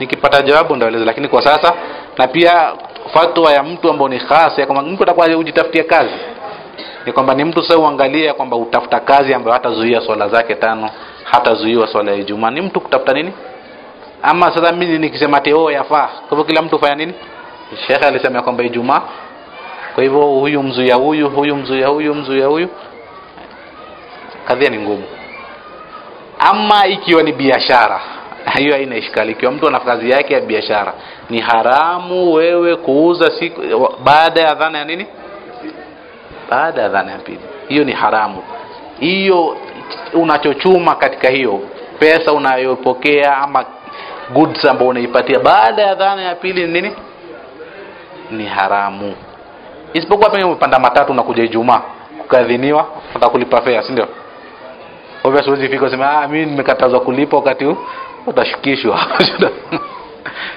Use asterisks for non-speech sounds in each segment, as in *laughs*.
nikipata jawabu ndaeleza lakini kwa sasa na pia fatwa ya mtu ambao ni hasa kwamba mtu atakuwa ujitafutia kazi ni kwamba ni mtu sasa uangalie kwamba utafuta kazi ambayo hatazuia swala zake tano hatazuiwa swala ya Ijumaa. Ni mtu kutafuta nini? Ama sasa mimi nikisema teo yafaa. Kwa hivyo kila mtu fanya nini? Shekhe alisema kwamba Ijumaa. Kwa hivyo huyu mzuia huyu huyu mzuia huyu mzuia huyu. Kadhia ni ngumu. Ama ikiwa ni biashara hiyo haina ishkali ikiwa mtu ana kazi yake ya biashara ni haramu wewe kuuza siku baada ya dhana ya nini? Baada ya dhana ya pili. Hiyo ni haramu. Hiyo unachochuma katika hiyo pesa unayopokea ama goods ambayo unaipatia baada ya dhana ya pili ni nini? Ni haramu. Isipokuwa pengine umepanda matatu unakuja Ijumaa ukadhiniwa utakulipa fare si ndio? Obviously, fika useme ah mimi nimekatazwa kulipa wakati huu utashukishwa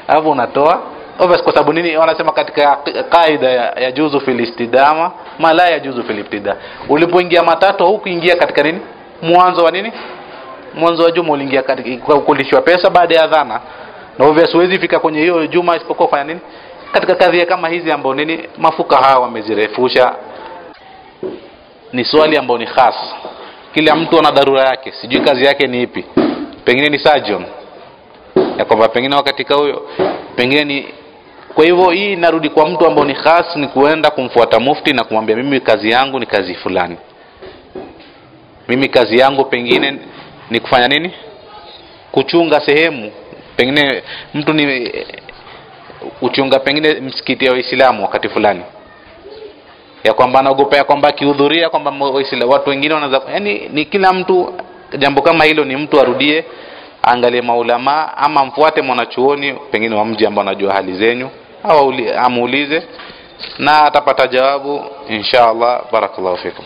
hapo *laughs* unatoa obvious kwa sababu nini? Wanasema katika kaida ya, juzu fil istidama ma ya juzu fil ibtida. Ulipoingia matatu hukuingia katika nini? Mwanzo wa nini? Mwanzo wa juma uliingia katika kulishwa pesa baada ya dhana. Na obvious huwezi fika kwenye hiyo juma isipokuwa fanya nini? Katika kadhia kama hizi ambao nini? Mafuka hawa wamezirefusha. Ni swali ambao ni khas. Kila mtu ana dharura yake. Sijui kazi yake ni ipi. Pengine ni surgeon ya kwamba pengine wakati huyo pengine ni kwa hivyo hii inarudi kwa mtu ambao ni khas ni kuenda kumfuata mufti na kumwambia mimi kazi yangu ni kazi fulani. Mimi kazi yangu pengine ni kufanya nini? Kuchunga sehemu. Pengine mtu ni uchunga pengine msikiti ya waislamu wakati fulani. Ya kwamba anaogopa ya kwamba akihudhuria kwamba watu wengine wanaweza yani ni kila mtu jambo kama hilo ni mtu arudie angalie maulama ama mfuate mwanachuoni pengine wa mji ambao anajua hali zenyu. Au amuulize na atapata jawabu insha allah. Barakallahu fikum